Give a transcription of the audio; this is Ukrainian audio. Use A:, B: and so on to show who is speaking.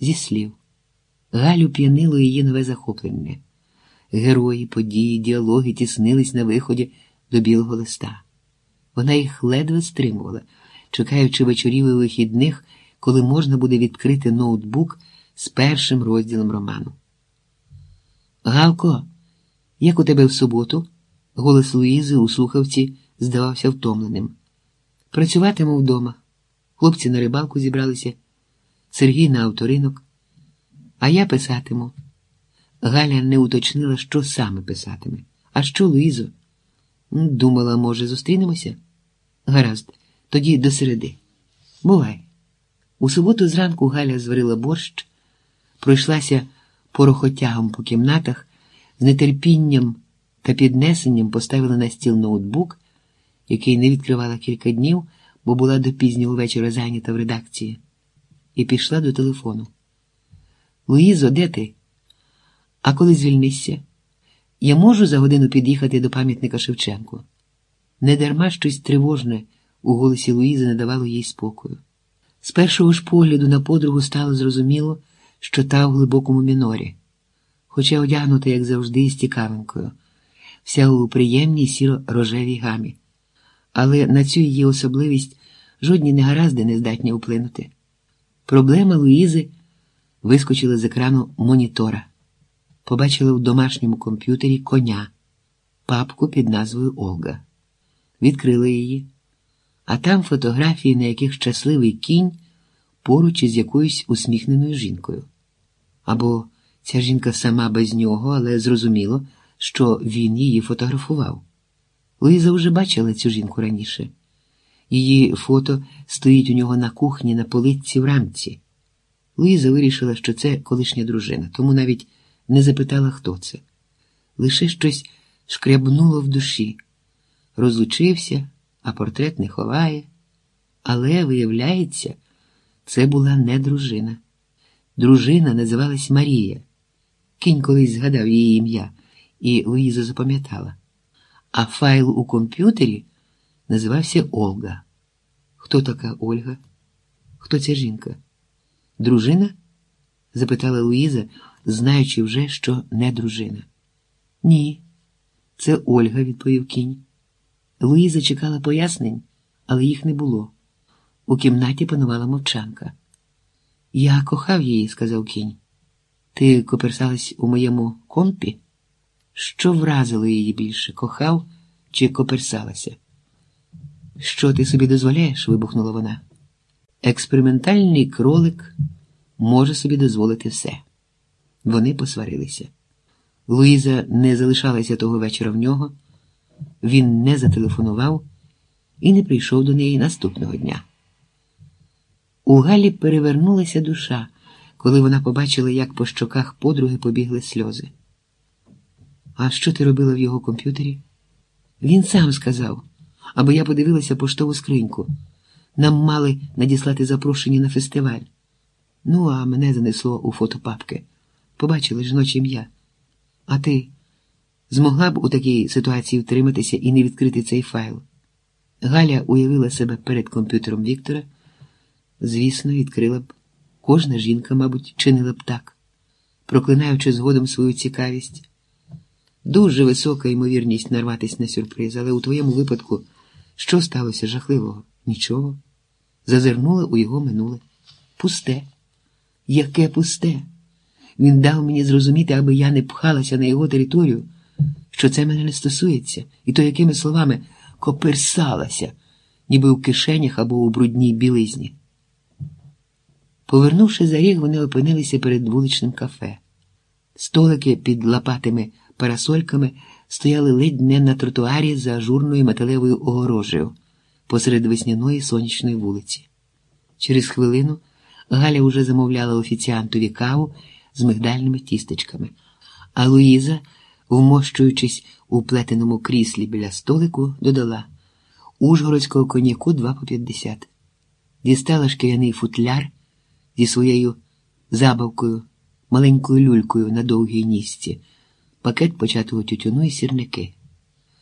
A: зі слів. Галю п'янило її нове захоплення. Герої, події, діалоги тіснились на виході до білого листа. Вона їх ледве стримувала, чекаючи вечорів і вихідних, коли можна буде відкрити ноутбук з першим розділом роману. Галко, як у тебе в суботу? Голос Луїзи у слухавці здавався втомленим. Працюватиму вдома. Хлопці на рибалку зібралися, Сергій на авторинок, а я писатиму. Галя не уточнила, що саме писатиме. А що, Луїзо? Думала, може, зустрінемося? Гаразд, тоді до середи. Бувай. У суботу зранку Галя зварила борщ, пройшлася порохотягом по кімнатах, з нетерпінням та піднесенням поставила на стіл ноутбук, який не відкривала кілька днів, бо була до пізнього вечора зайнята в редакції, і пішла до телефону. Луїзо, де ти? А коли звільнишся? Я можу за годину під'їхати до пам'ятника Шевченку. Недарма щось тривожне у голосі Луїзи не давало їй спокою. З першого ж погляду на подругу стало зрозуміло, що та в глибокому мінорі, хоча одягнута, як завжди, з цікавинкою, вся у приємній сіро-рожевій гамі. Але на цю її особливість жодні негаразди не здатні вплинути. Проблема Луїзи вискочила з екрану монітора, побачила в домашньому комп'ютері коня, папку під назвою Олга. Відкрила її, а там фотографії, на яких щасливий кінь поруч із якоюсь усміхненою жінкою. Або ця жінка сама без нього, але зрозуміло, що він її фотографував. Луїза вже бачила цю жінку раніше. Її фото стоїть у нього на кухні на полиці в рамці. Луїза вирішила, що це колишня дружина, тому навіть не запитала, хто це. Лише щось шкрябнуло в душі. Розлучився, а портрет не ховає. Але, виявляється, це була не дружина. Дружина називалась Марія. Кінь колись згадав її ім'я, і Луїза запам'ятала. А файл у комп'ютері називався Ольга. Хто така Ольга? Хто ця жінка? Дружина? запитала Луїза, знаючи вже, що не дружина. Ні, це Ольга, відповів кінь. Луїза чекала пояснень, але їх не було. У кімнаті панувала мовчанка. Я кохав її, сказав кінь. Ти коперсалась у моєму компі? Що вразило її більше, кохав чи коперсалася? Що ти собі дозволяєш? вибухнула вона. Експериментальний кролик може собі дозволити все. Вони посварилися. Луїза не залишалася того вечора в нього, він не зателефонував і не прийшов до неї наступного дня. У Галі перевернулася душа, коли вона побачила, як по щоках подруги побігли сльози. А що ти робила в його комп'ютері? Він сам сказав, аби я подивилася поштову скриньку. Нам мали надіслати запрошення на фестиваль. Ну, а мене занесло у фотопапки. Побачили жіноче ім'я. А ти змогла б у такій ситуації втриматися і не відкрити цей файл? Галя уявила себе перед комп'ютером Віктора. Звісно, відкрила б. Кожна жінка, мабуть, чинила б так, проклинаючи згодом свою цікавість. Дуже висока ймовірність нарватися на сюрприз, але у твоєму випадку що сталося жахливого? Нічого. Зазирнула у його минуле. Пусте. Яке пусте? Він дав мені зрозуміти, аби я не пхалася на його територію, що це мене не стосується, і то якими словами коперсалася, ніби у кишенях або у брудній білизні. Повернувши за ріг, вони опинилися перед вуличним кафе. Столики під лопатими парасольками стояли ледь не на тротуарі за ажурною металевою огорожею посеред весняної сонячної вулиці. Через хвилину Галя уже замовляла офіціантові каву з мигдальними тістечками, а Луїза, вмощуючись у плетеному кріслі біля столику, додала Ужгородського коньяку два по п'ятдесят. Дістала шкіряний футляр зі своєю забавкою, маленькою люлькою на довгій нісці, пакет початого тютюну і сірники.